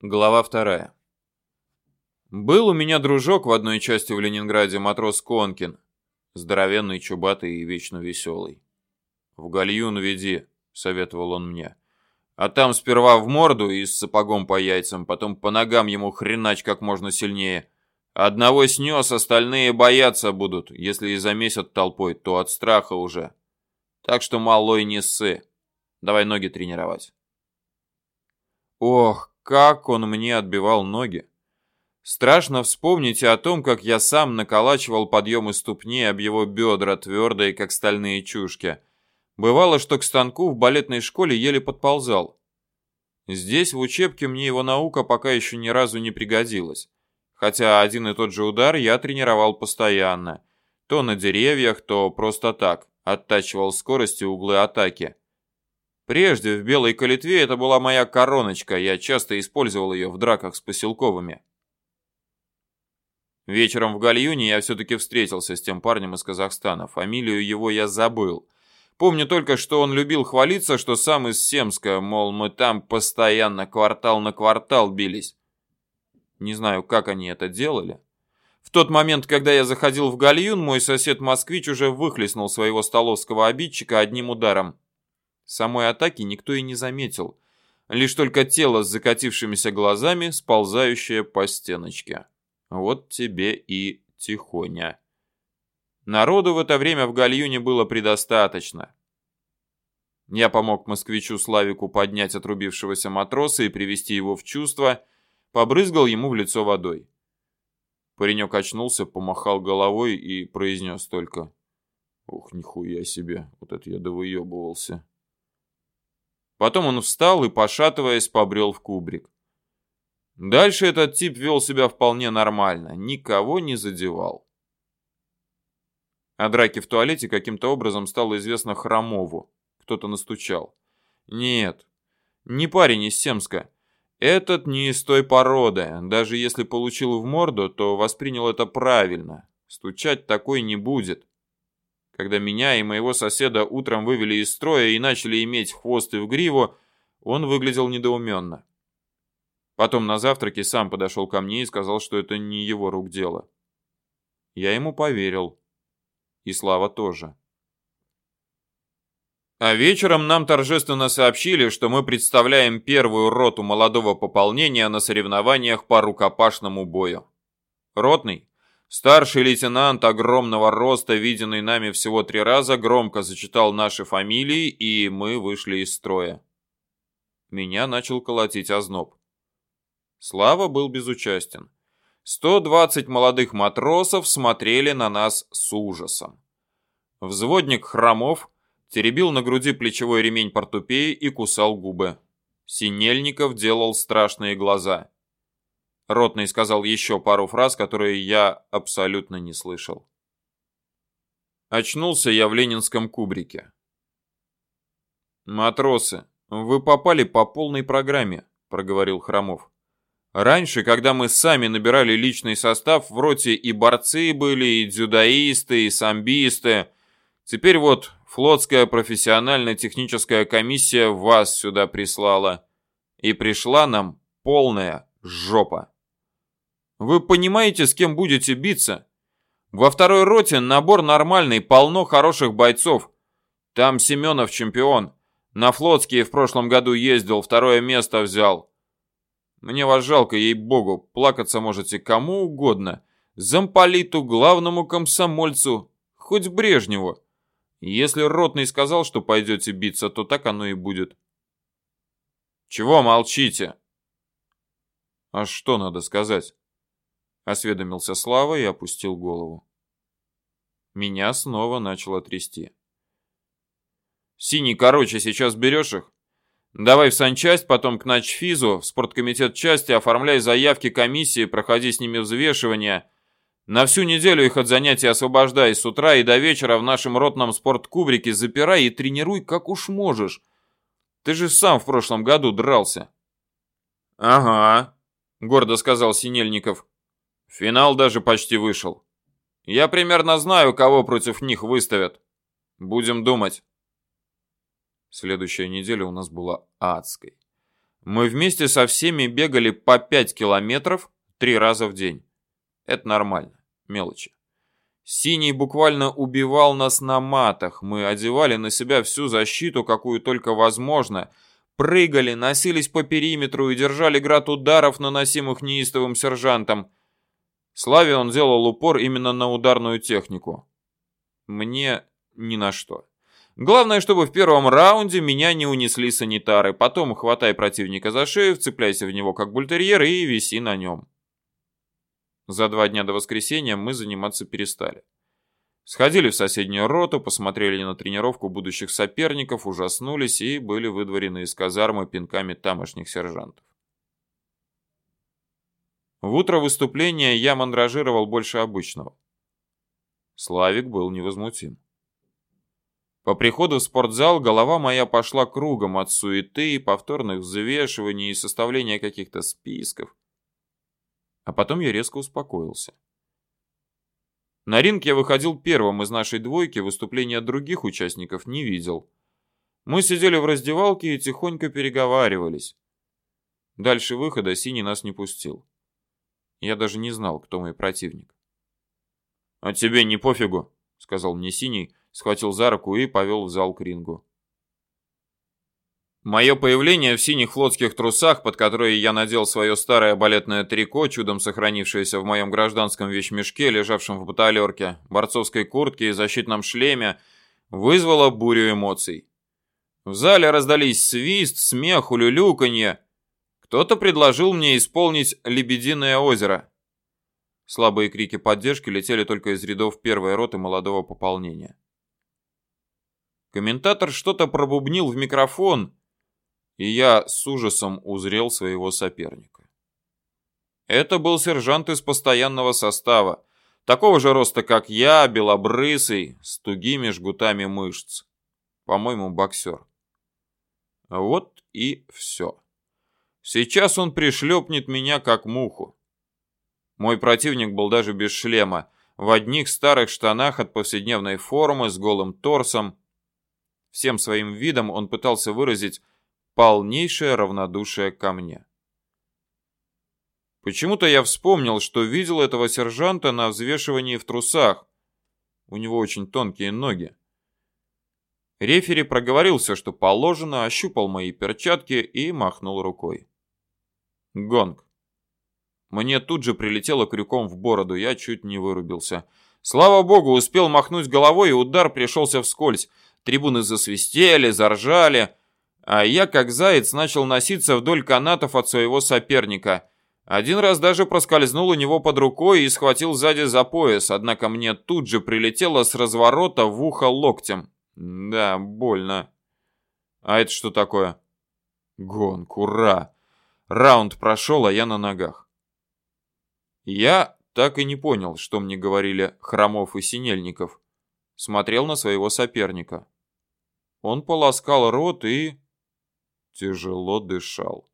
Глава вторая. Был у меня дружок в одной части в Ленинграде, матрос Конкин. Здоровенный, чубатый и вечно веселый. «В гальюн веди», — советовал он мне. «А там сперва в морду и с сапогом по яйцам, потом по ногам ему хренач как можно сильнее. Одного снес, остальные бояться будут. Если и замесят толпой, то от страха уже. Так что малой не ссы. Давай ноги тренировать». Ох, как он мне отбивал ноги. Страшно вспомнить о том, как я сам наколачивал подъемы ступни об его бедра, твердые, как стальные чушки. Бывало, что к станку в балетной школе еле подползал. Здесь, в учебке, мне его наука пока еще ни разу не пригодилась. Хотя один и тот же удар я тренировал постоянно. То на деревьях, то просто так, оттачивал скорость и углы атаки. Прежде в белой калитве это была моя короночка, я часто использовал ее в драках с поселковыми. Вечером в Гальюне я все-таки встретился с тем парнем из Казахстана. Фамилию его я забыл. Помню только, что он любил хвалиться, что сам из Семска, мол, мы там постоянно квартал на квартал бились. Не знаю, как они это делали. В тот момент, когда я заходил в Гальюн, мой сосед-москвич уже выхлестнул своего столовского обидчика одним ударом. Самой атаки никто и не заметил. Лишь только тело с закатившимися глазами, сползающее по стеночке. Вот тебе и тихоня. Народу в это время в гальюне было предостаточно. Я помог москвичу Славику поднять отрубившегося матроса и привести его в чувство, побрызгал ему в лицо водой. Паренек очнулся, помахал головой и произнес только «Ух, нихуя себе, вот это я довыебывался». Потом он встал и, пошатываясь, побрел в кубрик. Дальше этот тип вел себя вполне нормально, никого не задевал. О драке в туалете каким-то образом стало известно Хромову. Кто-то настучал. Нет, не парень из Семска. Этот не из той породы. Даже если получил в морду, то воспринял это правильно. Стучать такой не будет когда меня и моего соседа утром вывели из строя и начали иметь хвосты в гриву, он выглядел недоуменно. Потом на завтраке сам подошел ко мне и сказал, что это не его рук дело. Я ему поверил. И Слава тоже. А вечером нам торжественно сообщили, что мы представляем первую роту молодого пополнения на соревнованиях по рукопашному бою. Ротный Старший лейтенант огромного роста, виденный нами всего три раза, громко зачитал наши фамилии, и мы вышли из строя. Меня начал колотить озноб. Слава был безучастен. 120 молодых матросов смотрели на нас с ужасом. Взводник Хромов теребил на груди плечевой ремень портупеи и кусал губы. Синельников делал страшные глаза. Ротный сказал еще пару фраз, которые я абсолютно не слышал. Очнулся я в ленинском кубрике. «Матросы, вы попали по полной программе», — проговорил Хромов. «Раньше, когда мы сами набирали личный состав, в роте и борцы были, и дзюдоисты, и самбисты. Теперь вот флотская профессионально-техническая комиссия вас сюда прислала. И пришла нам полная жопа». Вы понимаете, с кем будете биться? Во второй роте набор нормальный, полно хороших бойцов. Там Семенов чемпион. На флотские в прошлом году ездил, второе место взял. Мне вас жалко, ей-богу, плакаться можете кому угодно. Замполиту, главному комсомольцу, хоть Брежневу. Если Ротный сказал, что пойдете биться, то так оно и будет. Чего молчите? А что надо сказать? Осведомился Слава и опустил голову. Меня снова начало трясти. «Синий, короче, сейчас берешь их? Давай в санчасть, потом к начфизу, в спорткомитет части, оформляй заявки комиссии, проходи с ними взвешивание. На всю неделю их от занятий освобождай с утра и до вечера в нашем ротном спорткубрике запирай и тренируй как уж можешь. Ты же сам в прошлом году дрался». «Ага», — гордо сказал Синельников. Финал даже почти вышел. Я примерно знаю, кого против них выставят. Будем думать. Следующая неделя у нас была адской. Мы вместе со всеми бегали по 5 километров три раза в день. Это нормально, мелочи. Синий буквально убивал нас на матах. Мы одевали на себя всю защиту, какую только возможно. Прыгали, носились по периметру и держали град ударов, наносимых неистовым сержантом. Славе он делал упор именно на ударную технику. Мне ни на что. Главное, чтобы в первом раунде меня не унесли санитары. Потом хватай противника за шею, вцепляйся в него как бультерьер и виси на нем. За два дня до воскресенья мы заниматься перестали. Сходили в соседнюю роту, посмотрели на тренировку будущих соперников, ужаснулись и были выдворены из казармы пинками тамошних сержантов. В утро выступления я мандражировал больше обычного. Славик был невозмутим. По приходу в спортзал голова моя пошла кругом от суеты, повторных взвешиваний и составления каких-то списков. А потом я резко успокоился. На ринг я выходил первым из нашей двойки, выступления других участников не видел. Мы сидели в раздевалке и тихонько переговаривались. Дальше выхода Синий нас не пустил. Я даже не знал, кто мой противник. «А тебе не пофигу», — сказал мне Синий, схватил за руку и повел в зал к рингу. Мое появление в синих флотских трусах, под которые я надел свое старое балетное трико, чудом сохранившееся в моем гражданском вещмешке, лежавшем в баталерке, борцовской куртке и защитном шлеме, вызвало бурю эмоций. В зале раздались свист, смех, улюлюканье. Кто-то предложил мне исполнить «Лебединое озеро». Слабые крики поддержки летели только из рядов первой роты молодого пополнения. Комментатор что-то пробубнил в микрофон, и я с ужасом узрел своего соперника. Это был сержант из постоянного состава, такого же роста, как я, белобрысый, с тугими жгутами мышц. По-моему, боксер. Вот и все. Сейчас он пришлепнет меня, как муху. Мой противник был даже без шлема, в одних старых штанах от повседневной формы, с голым торсом, Всем своим видом он пытался выразить полнейшее равнодушие ко мне. Почему-то я вспомнил, что видел этого сержанта на взвешивании в трусах. У него очень тонкие ноги. Рефери проговорил все, что положено, ощупал мои перчатки и махнул рукой. Гонг. Мне тут же прилетело крюком в бороду, я чуть не вырубился. Слава богу, успел махнуть головой, и удар пришелся вскользь. Трибуны засвистели, заржали, а я, как заяц, начал носиться вдоль канатов от своего соперника. Один раз даже проскользнул у него под рукой и схватил сзади за пояс, однако мне тут же прилетело с разворота в ухо локтем. Да, больно. А это что такое? Гонг, ура! Раунд прошел, а я на ногах. Я так и не понял, что мне говорили Хромов и Синельников. Смотрел на своего соперника. Он полоскал рот и... тяжело дышал.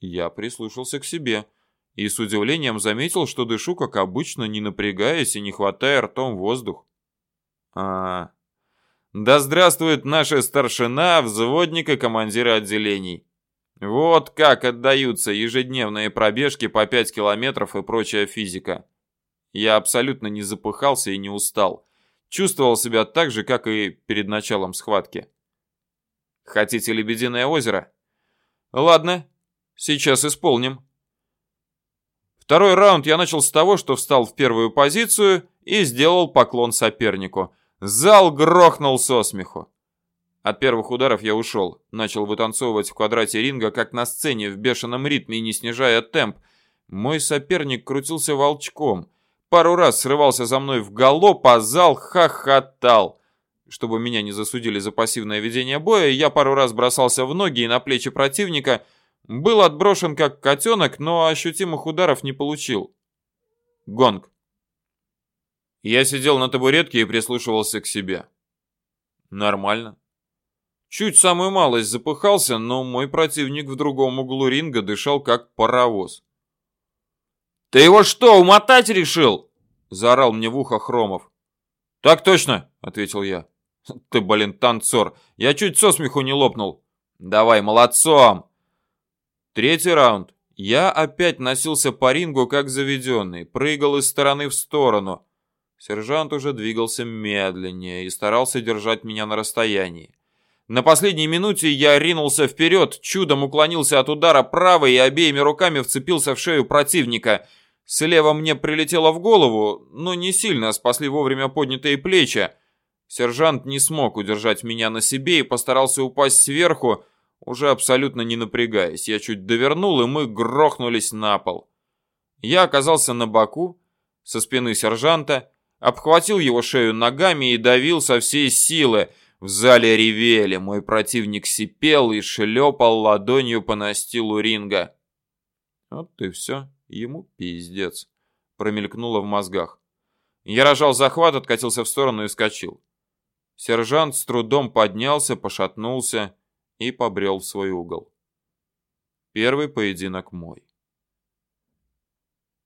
Я прислушался к себе и с удивлением заметил, что дышу, как обычно, не напрягаясь и не хватая ртом воздух. А, да здравствует наша старшина, взводник и командиры отделений. Вот как отдаются ежедневные пробежки по 5 километров и прочая физика. Я абсолютно не запыхался и не устал. Чувствовал себя так же, как и перед началом схватки. Хотите лебединое озеро? Ладно, сейчас исполним. Второй раунд я начал с того, что встал в первую позицию и сделал поклон сопернику. Зал грохнул со смеху. От первых ударов я ушел, начал вытанцовывать в квадрате ринга, как на сцене, в бешеном ритме, не снижая темп. Мой соперник крутился волчком — пару раз срывался за мной в галоп, а зал хохотал. Чтобы меня не засудили за пассивное ведение боя, я пару раз бросался в ноги и на плечи противника, был отброшен как котенок, но ощутимых ударов не получил. Гонг. Я сидел на табуретке и прислушивался к себе. Нормально. Чуть самую малость запыхался, но мой противник в другом углу ринга дышал как паровоз. «Ты его что, умотать решил?» — заорал мне в ухо Хромов. «Так точно», — ответил я. «Ты, блин, танцор, я чуть со смеху не лопнул». «Давай, молодцом!» Третий раунд. Я опять носился по рингу, как заведенный, прыгал из стороны в сторону. Сержант уже двигался медленнее и старался держать меня на расстоянии. На последней минуте я ринулся вперед, чудом уклонился от удара правой и обеими руками вцепился в шею противника. Слева мне прилетело в голову, но не сильно спасли вовремя поднятые плечи. Сержант не смог удержать меня на себе и постарался упасть сверху, уже абсолютно не напрягаясь. Я чуть довернул, и мы грохнулись на пол. Я оказался на боку, со спины сержанта, обхватил его шею ногами и давил со всей силы. В зале ревели, мой противник сипел и шлепал ладонью по настилу ринга. Вот и все, ему пиздец, промелькнуло в мозгах. Я рожал захват, откатился в сторону и вскочил. Сержант с трудом поднялся, пошатнулся и побрел в свой угол. Первый поединок мой.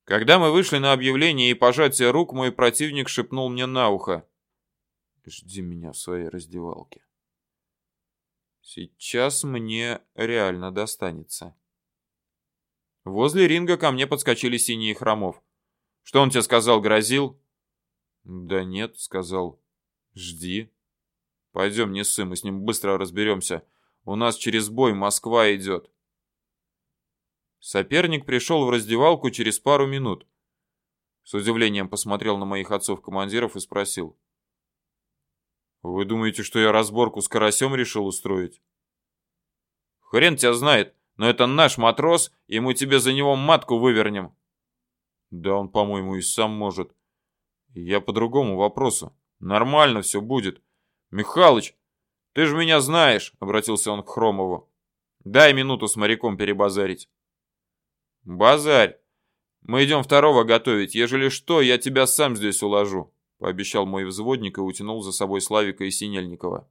Когда мы вышли на объявление и пожатие рук, мой противник шепнул мне на ухо. «Жди меня в своей раздевалке». Сейчас мне реально достанется. Возле ринга ко мне подскочили синие хромов. «Что он тебе сказал, грозил?» «Да нет», — сказал. «Жди». Пойдем, не ссы, мы с ним быстро разберемся. У нас через бой Москва идет. Соперник пришел в раздевалку через пару минут. С удивлением посмотрел на моих отцов-командиров и спросил. «Вы думаете, что я разборку с карасем решил устроить?» «Хрен тебя знает, но это наш матрос, и мы тебе за него матку вывернем». «Да он, по-моему, и сам может. Я по другому вопросу. Нормально все будет. «Михалыч, ты же меня знаешь», — обратился он к Хромову. «Дай минуту с моряком перебазарить». «Базарь! Мы идем второго готовить. Ежели что, я тебя сам здесь уложу», — пообещал мой взводник и утянул за собой Славика и Синельникова.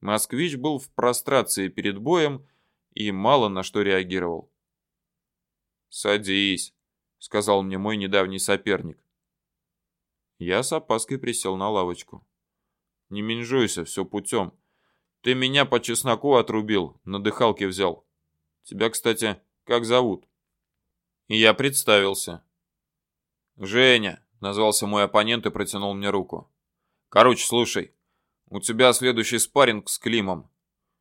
Москвич был в прострации перед боем и мало на что реагировал. «Садись», — сказал мне мой недавний соперник. Я с опаской присел на лавочку. Не менжуйся, все путем. Ты меня по чесноку отрубил, на дыхалке взял. Тебя, кстати, как зовут?» И я представился. «Женя», — назвался мой оппонент и протянул мне руку. «Короче, слушай, у тебя следующий спарринг с Климом.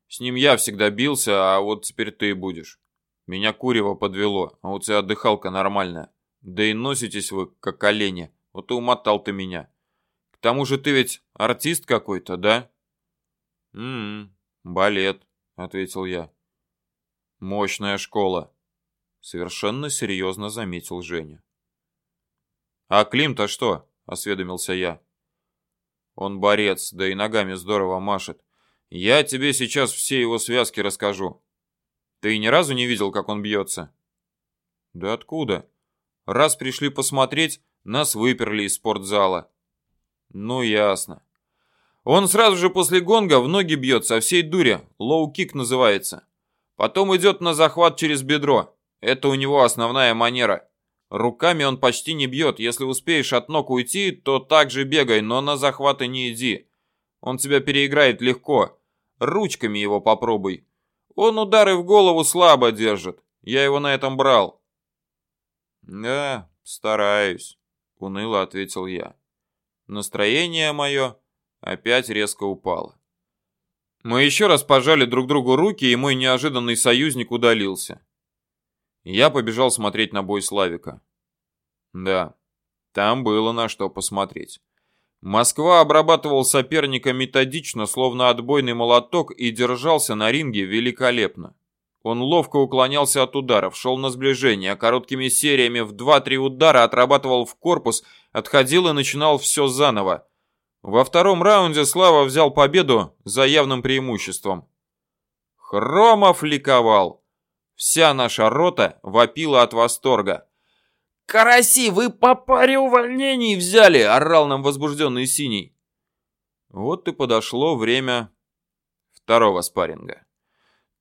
С ним я всегда бился, а вот теперь ты будешь. Меня курево подвело, а у тебя дыхалка нормальная. Да и носитесь вы, как олени. Вот и умотал ты меня тому же ты ведь артист какой-то, да? Мм, балет, ответил я. Мощная школа, совершенно серьезно заметил Женя. А Клим-то что? осведомился я. Он борец, да и ногами здорово машет. Я тебе сейчас все его связки расскажу. Ты ни разу не видел, как он бьется? Да откуда? Раз пришли посмотреть, нас выперли из спортзала. Ну, ясно. Он сразу же после гонга в ноги бьет со всей дури, лоу-кик называется. Потом идет на захват через бедро. Это у него основная манера. Руками он почти не бьет. Если успеешь от ног уйти, то так же бегай, но на захваты не иди. Он тебя переиграет легко. Ручками его попробуй. Он удары в голову слабо держит. Я его на этом брал. Да, стараюсь, уныло ответил я. Настроение мое опять резко упало. Мы еще раз пожали друг другу руки, и мой неожиданный союзник удалился. Я побежал смотреть на бой Славика. Да, там было на что посмотреть. Москва обрабатывал соперника методично, словно отбойный молоток, и держался на ринге великолепно. Он ловко уклонялся от ударов, шел на сближение, короткими сериями в 2-3 удара отрабатывал в корпус, отходил и начинал все заново. Во втором раунде Слава взял победу за явным преимуществом. Хромов ликовал. Вся наша рота вопила от восторга. «Караси, вы по паре увольнений взяли!» — орал нам возбужденный Синий. Вот и подошло время второго спарринга.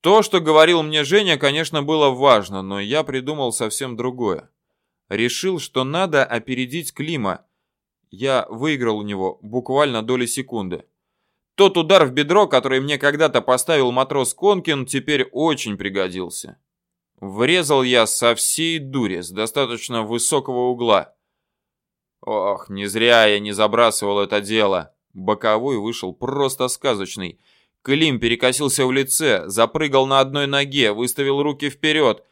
То, что говорил мне Женя, конечно, было важно, но я придумал совсем другое. Решил, что надо опередить Клима. Я выиграл у него буквально доли секунды. Тот удар в бедро, который мне когда-то поставил матрос Конкин, теперь очень пригодился. Врезал я со всей дури, с достаточно высокого угла. Ох, не зря я не забрасывал это дело. Боковой вышел просто сказочный. Клим перекосился в лице, запрыгал на одной ноге, выставил руки вперед.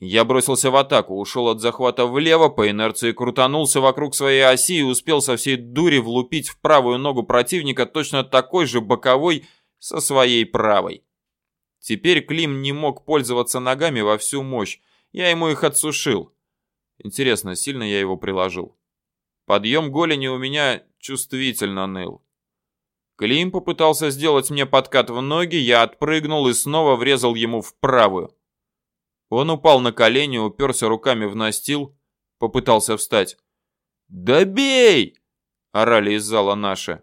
Я бросился в атаку, ушел от захвата влево, по инерции крутанулся вокруг своей оси и успел со всей дури влупить в правую ногу противника точно такой же боковой со своей правой. Теперь Клим не мог пользоваться ногами во всю мощь, я ему их отсушил. Интересно, сильно я его приложил? Подъем голени у меня чувствительно ныл. Клим попытался сделать мне подкат в ноги, я отпрыгнул и снова врезал ему в правую. Он упал на колени, уперся руками в настил, попытался встать. «Да бей!» — орали из зала наши.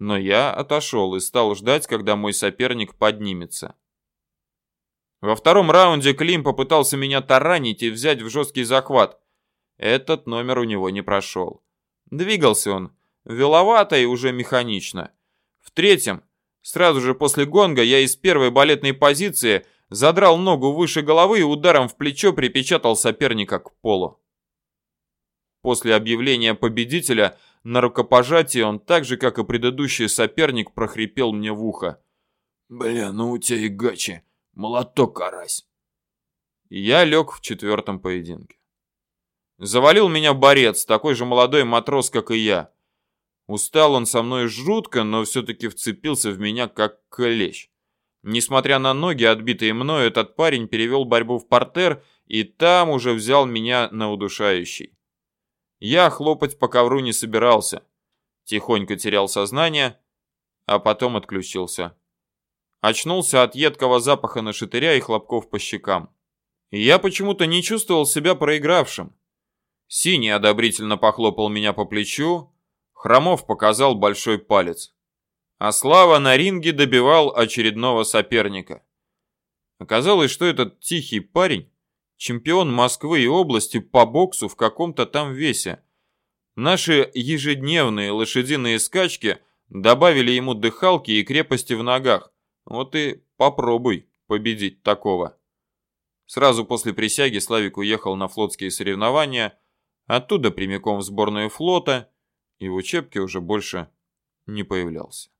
Но я отошел и стал ждать, когда мой соперник поднимется. Во втором раунде Клим попытался меня таранить и взять в жесткий захват. Этот номер у него не прошел. Двигался он веловато и уже механично. В третьем, сразу же после гонга, я из первой балетной позиции задрал ногу выше головы и ударом в плечо припечатал соперника к полу. После объявления победителя на рукопожатии он так же, как и предыдущий соперник, прохрипел мне в ухо. «Бля, ну у тебя и гачи, молоток карась». Я лег в четвертом поединке. Завалил меня борец, такой же молодой матрос, как и я. Устал он со мной жутко, но все-таки вцепился в меня как клещ. Несмотря на ноги, отбитые мною, этот парень перевел борьбу в портер и там уже взял меня на удушающий. Я хлопать по ковру не собирался. Тихонько терял сознание, а потом отключился. Очнулся от едкого запаха на шатыря и хлопков по щекам. Я почему-то не чувствовал себя проигравшим. Синий одобрительно похлопал меня по плечу, Хромов показал большой палец. А Слава на ринге добивал очередного соперника. Оказалось, что этот тихий парень – чемпион Москвы и области по боксу в каком-то там весе. Наши ежедневные лошадиные скачки добавили ему дыхалки и крепости в ногах. Вот и попробуй победить такого. Сразу после присяги Славик уехал на флотские соревнования – Оттуда прямиком в сборную флота и в учебке уже больше не появлялся.